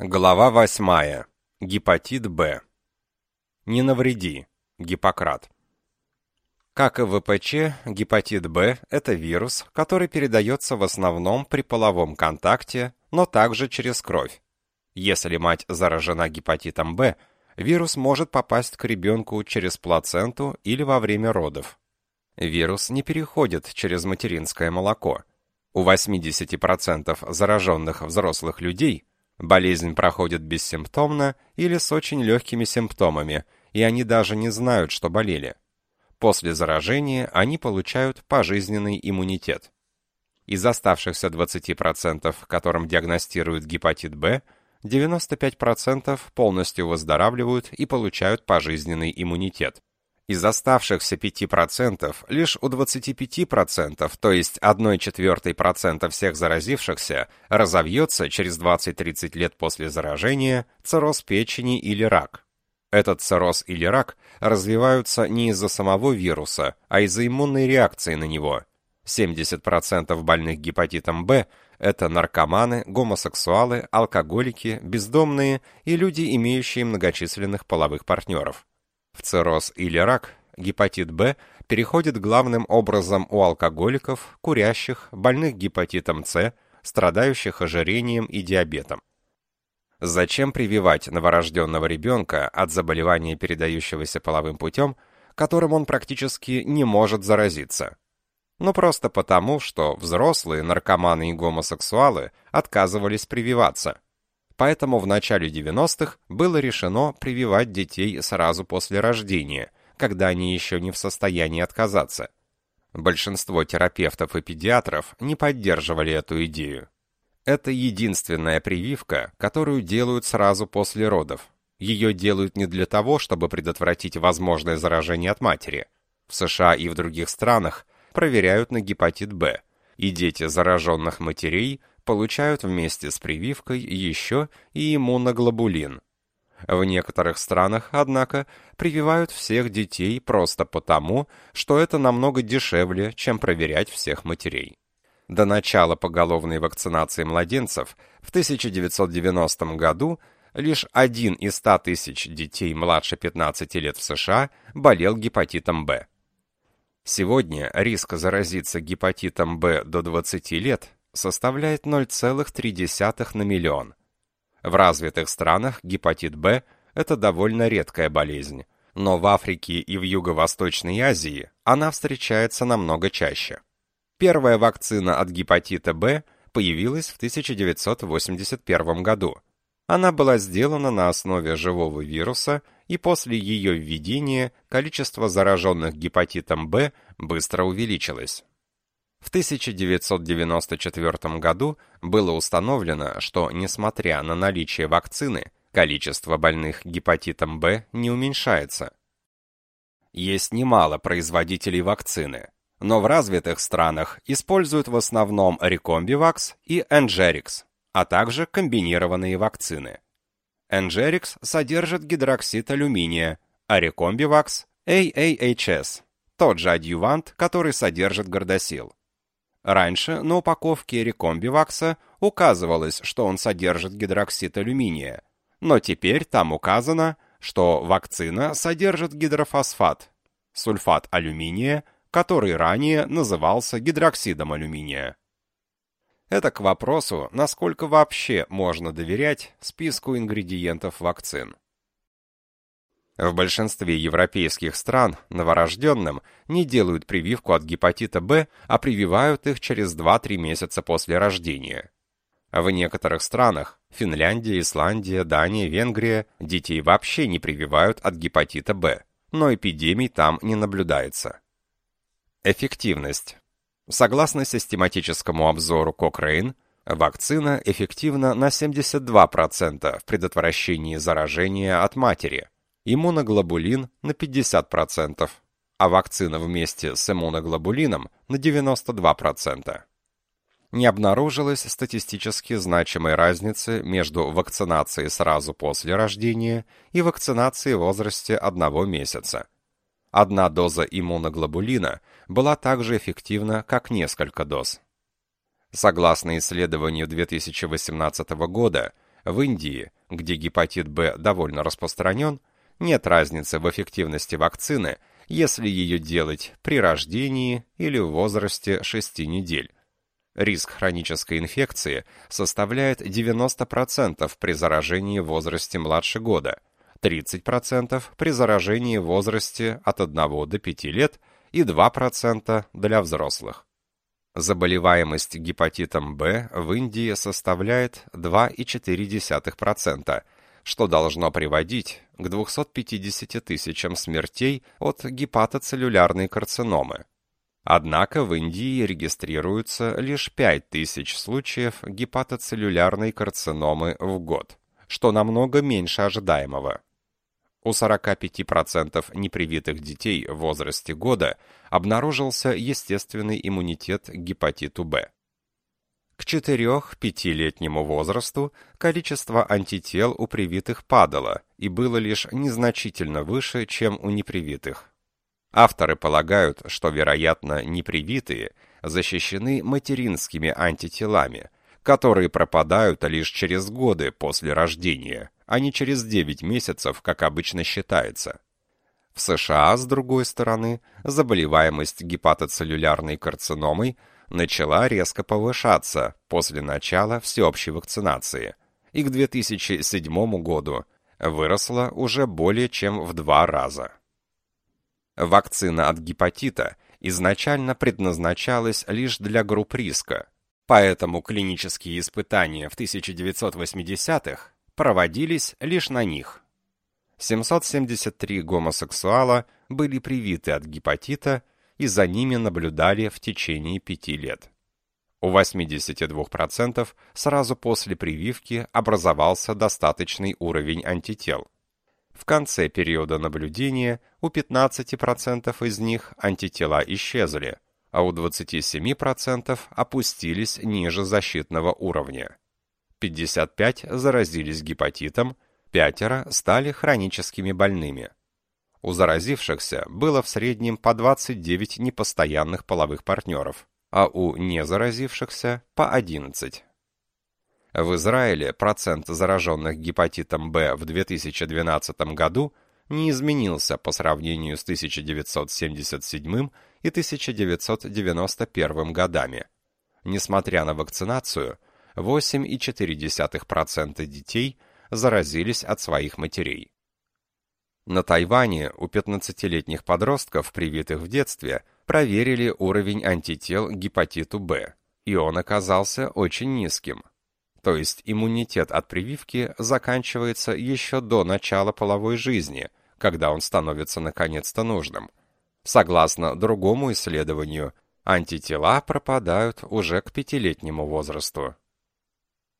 Глава 8. Гепатит Б. Не навреди. Гиппократ. Как и ВПЧ, гепатит Б – это вирус, который передается в основном при половом контакте, но также через кровь. Если мать заражена гепатитом Б, вирус может попасть к ребенку через плаценту или во время родов. Вирус не переходит через материнское молоко. У 80% зараженных взрослых людей – Болезнь проходит бессимптомно или с очень легкими симптомами, и они даже не знают, что болели. После заражения они получают пожизненный иммунитет. Из оставшихся 20%, которым диагностируют гепатит Б, 95% полностью выздоравливают и получают пожизненный иммунитет. Из оставшихся 5% лишь у 25%, то есть 1,4% всех заразившихся, разовьется через 20-30 лет после заражения цирроз печени или рак. Этот цирроз или рак развиваются не из-за самого вируса, а из-за иммунной реакции на него. 70% больных гепатитом Б – это наркоманы, гомосексуалы, алкоголики, бездомные и люди, имеющие многочисленных половых партнеров. В цирроз или рак гепатит Б переходит главным образом у алкоголиков, курящих, больных гепатитом С, страдающих ожирением и диабетом. Зачем прививать новорожденного ребенка от заболевания, передающегося половым путем, которым он практически не может заразиться? Ну просто потому, что взрослые наркоманы и гомосексуалы отказывались прививаться – Поэтому в начале 90-х было решено прививать детей сразу после рождения, когда они еще не в состоянии отказаться. Большинство терапевтов и педиатров не поддерживали эту идею. Это единственная прививка, которую делают сразу после родов. Ее делают не для того, чтобы предотвратить возможное заражение от матери. В США и в других странах проверяют на гепатит Б, и дети зараженных матерей получают вместе с прививкой еще и иммуноглобулин. В некоторых странах, однако, прививают всех детей просто потому, что это намного дешевле, чем проверять всех матерей. До начала поголовной вакцинации младенцев в 1990 году лишь один из 100 тысяч детей младше 15 лет в США болел гепатитом Б. Сегодня риск заразиться гепатитом Б до 20 лет составляет 0,3 на миллион. В развитых странах гепатит Б – это довольно редкая болезнь, но в Африке и в Юго-Восточной Азии она встречается намного чаще. Первая вакцина от гепатита Б появилась в 1981 году. Она была сделана на основе живого вируса, и после ее введения количество зараженных гепатитом Б быстро увеличилось. В 1994 году было установлено, что, несмотря на наличие вакцины, количество больных гепатитом Б не уменьшается. Есть немало производителей вакцины, но в развитых странах используют в основном Recombivax и Engerix, а также комбинированные вакцины. Engerix содержит гидроксид алюминия, а Recombivax – AAHS, тот же адъювант, который содержит гардасил. Раньше на упаковке рекомбивакса указывалось, что он содержит гидроксид алюминия, но теперь там указано, что вакцина содержит гидрофосфат, сульфат алюминия, который ранее назывался гидроксидом алюминия. Это к вопросу, насколько вообще можно доверять списку ингредиентов вакцин. В большинстве европейских стран новорожденным не делают прививку от гепатита Б, а прививают их через 2-3 месяца после рождения. В некоторых странах – Финляндия, Исландия, Дания, Венгрия – детей вообще не прививают от гепатита Б, но эпидемий там не наблюдается. Эффективность. Согласно систематическому обзору Cochrane, вакцина эффективна на 72% в предотвращении заражения от матери – иммуноглобулин на 50%, а вакцина вместе с иммуноглобулином на 92%. Не обнаружилось статистически значимой разницы между вакцинацией сразу после рождения и вакцинацией в возрасте одного месяца. Одна доза иммуноглобулина была так же эффективна, как несколько доз. Согласно исследованию 2018 года, В Индии, где гепатит Б довольно распространен, нет разницы в эффективности вакцины, если ее делать при рождении или в возрасте 6 недель. Риск хронической инфекции составляет 90% при заражении в возрасте младше года, 30% при заражении в возрасте от 1 до 5 лет и 2% для взрослых. Заболеваемость гепатитом Б в Индии составляет 2,4%, что должно приводить к 250 тысячам смертей от гепатоцеллюлярной карциномы. Однако в Индии регистрируется лишь 5 тысяч случаев гепатоцеллюлярной карциномы в год, что намного меньше ожидаемого. У 45% непривитых детей в возрасте года обнаружился естественный иммунитет к гепатиту Б. К 4-5-летнему возрасту количество антител у привитых падало и было лишь незначительно выше, чем у непривитых. Авторы полагают, что, вероятно, непривитые защищены материнскими антителами, которые пропадают лишь через годы после рождения, а не через 9 месяцев, как обычно считается. В США, с другой стороны, заболеваемость гепатоцеллюлярной карциномой – начала резко повышаться после начала всеобщей вакцинации и к 2007 году выросла уже более чем в два раза. Вакцина от гепатита изначально предназначалась лишь для групп риска, поэтому клинические испытания в 1980-х проводились лишь на них. 773 гомосексуала были привиты от гепатита и за ними наблюдали в течение пяти лет. У 82% сразу после прививки образовался достаточный уровень антител. В конце периода наблюдения у 15% из них антитела исчезли, а у 27% опустились ниже защитного уровня. 55 заразились гепатитом, пятеро стали хроническими больными. У заразившихся было в среднем по 29 непостоянных половых партнеров, а у незаразившихся по 11. В Израиле процент зараженных гепатитом Б в 2012 году не изменился по сравнению с 1977 и 1991 годами. Несмотря на вакцинацию, 8,4% детей заразились от своих матерей. На Тайване у 15-летних подростков, привитых в детстве, проверили уровень антител к гепатиту Б, и он оказался очень низким. То есть иммунитет от прививки заканчивается еще до начала половой жизни, когда он становится наконец-то нужным. Согласно другому исследованию, антитела пропадают уже к пятилетнему возрасту.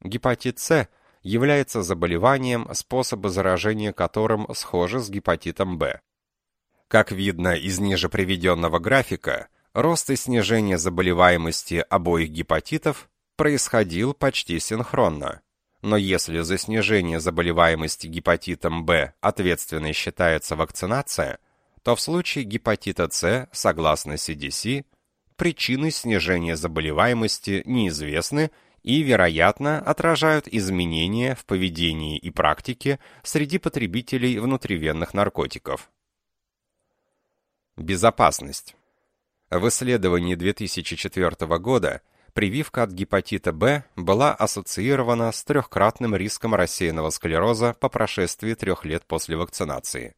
Гепатит С – является заболеванием, способы заражения которым схожи с гепатитом Б. Как видно из ниже приведенного графика, рост и снижение заболеваемости обоих гепатитов происходил почти синхронно. Но если за снижение заболеваемости гепатитом Б ответственной считается вакцинация, то в случае гепатита С, согласно CDC, причины снижения заболеваемости неизвестны и, вероятно, отражают изменения в поведении и практике среди потребителей внутривенных наркотиков. Безопасность. В исследовании 2004 года прививка от гепатита Б была ассоциирована с трехкратным риском рассеянного склероза по прошествии трех лет после вакцинации.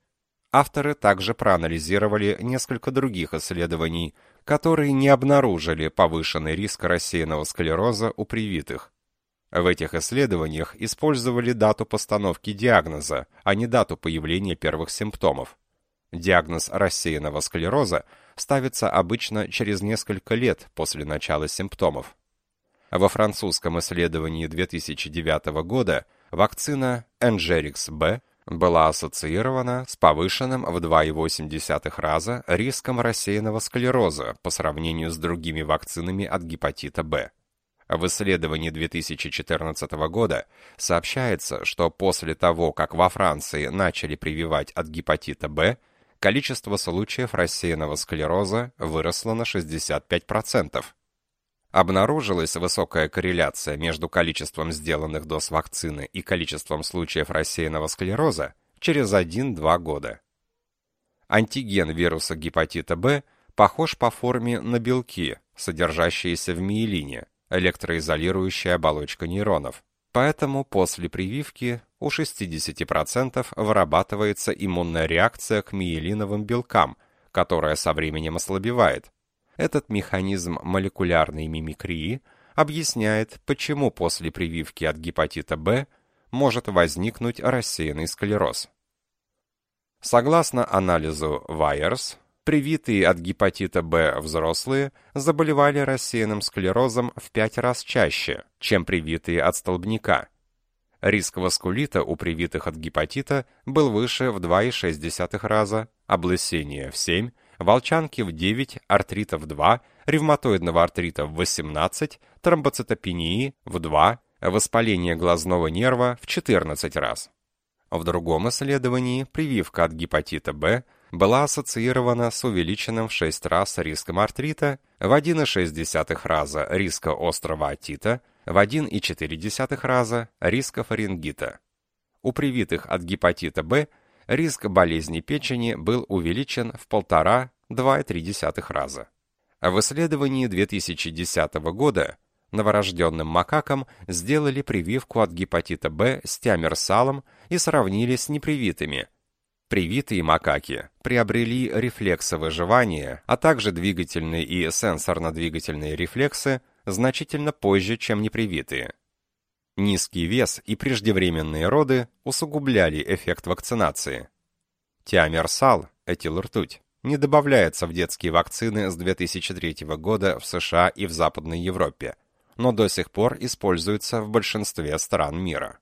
Авторы также проанализировали несколько других исследований, которые не обнаружили повышенный риск рассеянного склероза у привитых. В этих исследованиях использовали дату постановки диагноза, а не дату появления первых симптомов. Диагноз рассеянного склероза ставится обычно через несколько лет после начала симптомов. Во французском исследовании 2009 года вакцина Engerix-B была ассоциирована с повышенным в 2,8 раза риском рассеянного склероза по сравнению с другими вакцинами от гепатита Б. В исследовании 2014 года сообщается, что после того, как во Франции начали прививать от гепатита Б, количество случаев рассеянного склероза выросло на 65%. Обнаружилась высокая корреляция между количеством сделанных доз вакцины и количеством случаев рассеянного склероза через 1-2 года. Антиген вируса гепатита Б похож по форме на белки, содержащиеся в миелине, электроизолирующая оболочка нейронов. Поэтому после прививки у 60% вырабатывается иммунная реакция к миелиновым белкам, которая со временем ослабевает. Этот механизм молекулярной мимикрии объясняет, почему после прививки от гепатита Б может возникнуть рассеянный склероз. Согласно анализу Вайерс, привитые от гепатита Б взрослые заболевали рассеянным склерозом в 5 раз чаще, чем привитые от столбняка. Риск васкулита у привитых от гепатита был выше в 2,6 раза, облысение в 7, волчанки в 9, артрита в 2, ревматоидного артрита в 18, тромбоцитопении в 2, воспаление глазного нерва в 14 раз. В другом исследовании прививка от гепатита Б была ассоциирована с увеличенным в 6 раз риском артрита, в 1,6 раза риска острого отита, в 1,4 раза риска фарингита. У привитых от гепатита Б риск болезни печени был увеличен в 1,5-2,3 раза. В исследовании 2010 года новорожденным макакам сделали прививку от гепатита Б с тиамерсалом и сравнили с непривитыми. Привитые макаки приобрели рефлексы выживания, а также двигательные и сенсорно-двигательные рефлексы значительно позже, чем непривитые. Низкий вес и преждевременные роды усугубляли эффект вакцинации. Тиамерсал, этилртуть, не добавляется в детские вакцины с 2003 года в США и в Западной Европе, но до сих пор используется в большинстве стран мира.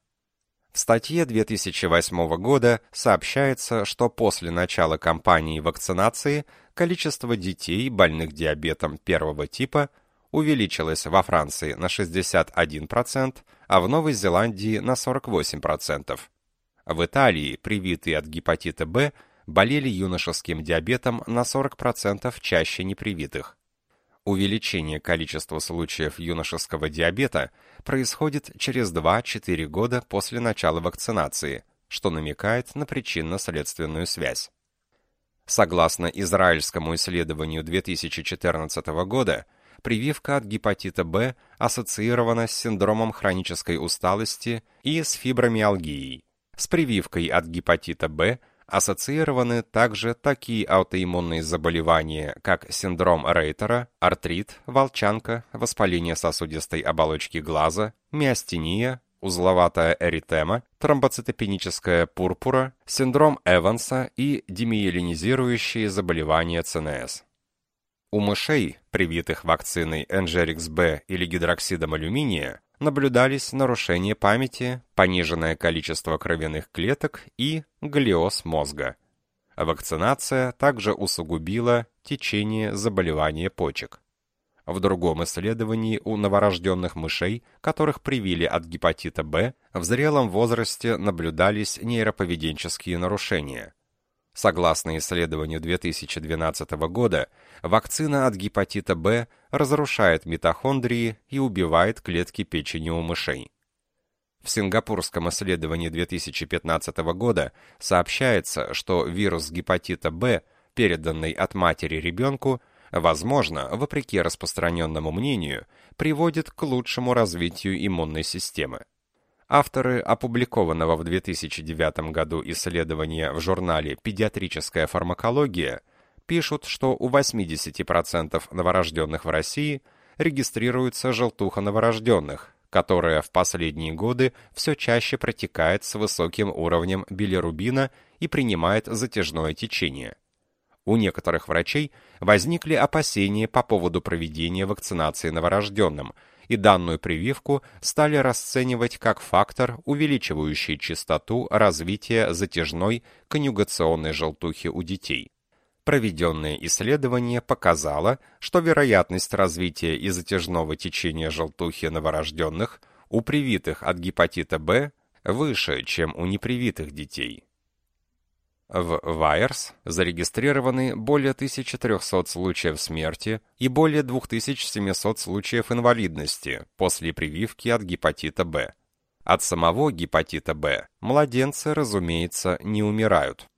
В статье 2008 года сообщается, что после начала кампании вакцинации количество детей, больных диабетом первого типа, увеличилось во Франции на 61%, а в Новой Зеландии на 48%. В Италии привитые от гепатита Б болели юношеским диабетом на 40% чаще непривитых. Увеличение количества случаев юношеского диабета происходит через 2-4 года после начала вакцинации, что намекает на причинно-следственную связь. Согласно израильскому исследованию 2014 года, прививка от гепатита Б ассоциирована с синдромом хронической усталости и с фибромиалгией. С прививкой от гепатита Б ассоциированы также такие аутоиммунные заболевания, как синдром Рейтера, артрит, волчанка, воспаление сосудистой оболочки глаза, миостения, узловатая эритема, тромбоцитопеническая пурпура, синдром Эванса и демиелинизирующие заболевания ЦНС. У мышей, привитых вакциной Engerix-B или гидроксидом алюминия, наблюдались нарушение памяти, пониженное количество кровяных клеток и глиоз мозга. Вакцинация также усугубила течение заболевания почек. В другом исследовании у новорожденных мышей, которых привили от гепатита Б, в зрелом возрасте наблюдались нейроповеденческие нарушения. Согласно исследованию 2012 года, вакцина от гепатита Б разрушает митохондрии и убивает клетки печени у мышей. В сингапурском исследовании 2015 года сообщается, что вирус гепатита Б, переданный от матери ребенку, возможно, вопреки распространенному мнению, приводит к лучшему развитию иммунной системы. Авторы опубликованного в 2009 году исследования в журнале «Педиатрическая фармакология» пишут, что у 80% новорожденных в России регистрируется желтуха новорожденных, которая в последние годы все чаще протекает с высоким уровнем билирубина и принимает затяжное течение. У некоторых врачей возникли опасения по поводу проведения вакцинации новорожденным – и данную прививку стали расценивать как фактор, увеличивающий частоту развития затяжной конъюгационной желтухи у детей. Проведенное исследование показало, что вероятность развития и затяжного течения желтухи новорожденных у привитых от гепатита Б выше, чем у непривитых детей. В Вайерс зарегистрированы более 1300 случаев смерти и более 2700 случаев инвалидности после прививки от гепатита Б. От самого гепатита Б младенцы, разумеется, не умирают.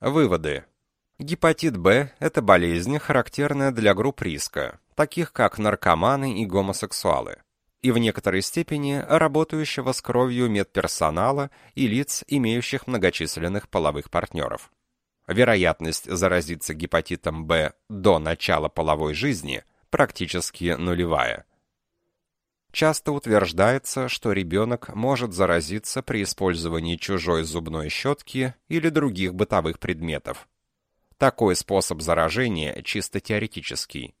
Выводы. Гепатит Б – это болезнь, характерная для групп риска, таких как наркоманы и гомосексуалы и в некоторой степени работающего с кровью медперсонала и лиц, имеющих многочисленных половых партнеров. Вероятность заразиться гепатитом Б до начала половой жизни практически нулевая. Часто утверждается, что ребенок может заразиться при использовании чужой зубной щетки или других бытовых предметов. Такой способ заражения чисто теоретический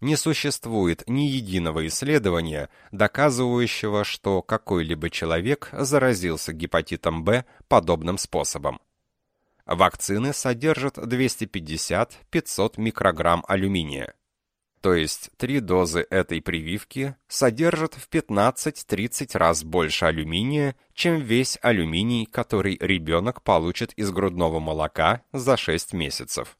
не существует ни единого исследования, доказывающего, что какой-либо человек заразился гепатитом Б подобным способом. Вакцины содержат 250-500 микрограмм алюминия. То есть три дозы этой прививки содержат в 15-30 раз больше алюминия, чем весь алюминий, который ребенок получит из грудного молока за 6 месяцев.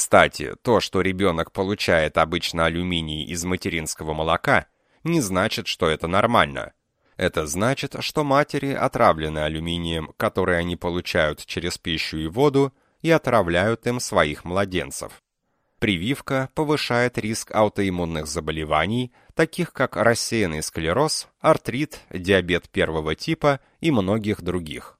Кстати, то, что ребенок получает обычно алюминий из материнского молока, не значит, что это нормально. Это значит, что матери отравлены алюминием, который они получают через пищу и воду, и отравляют им своих младенцев. Прививка повышает риск аутоиммунных заболеваний, таких как рассеянный склероз, артрит, диабет первого типа и многих других.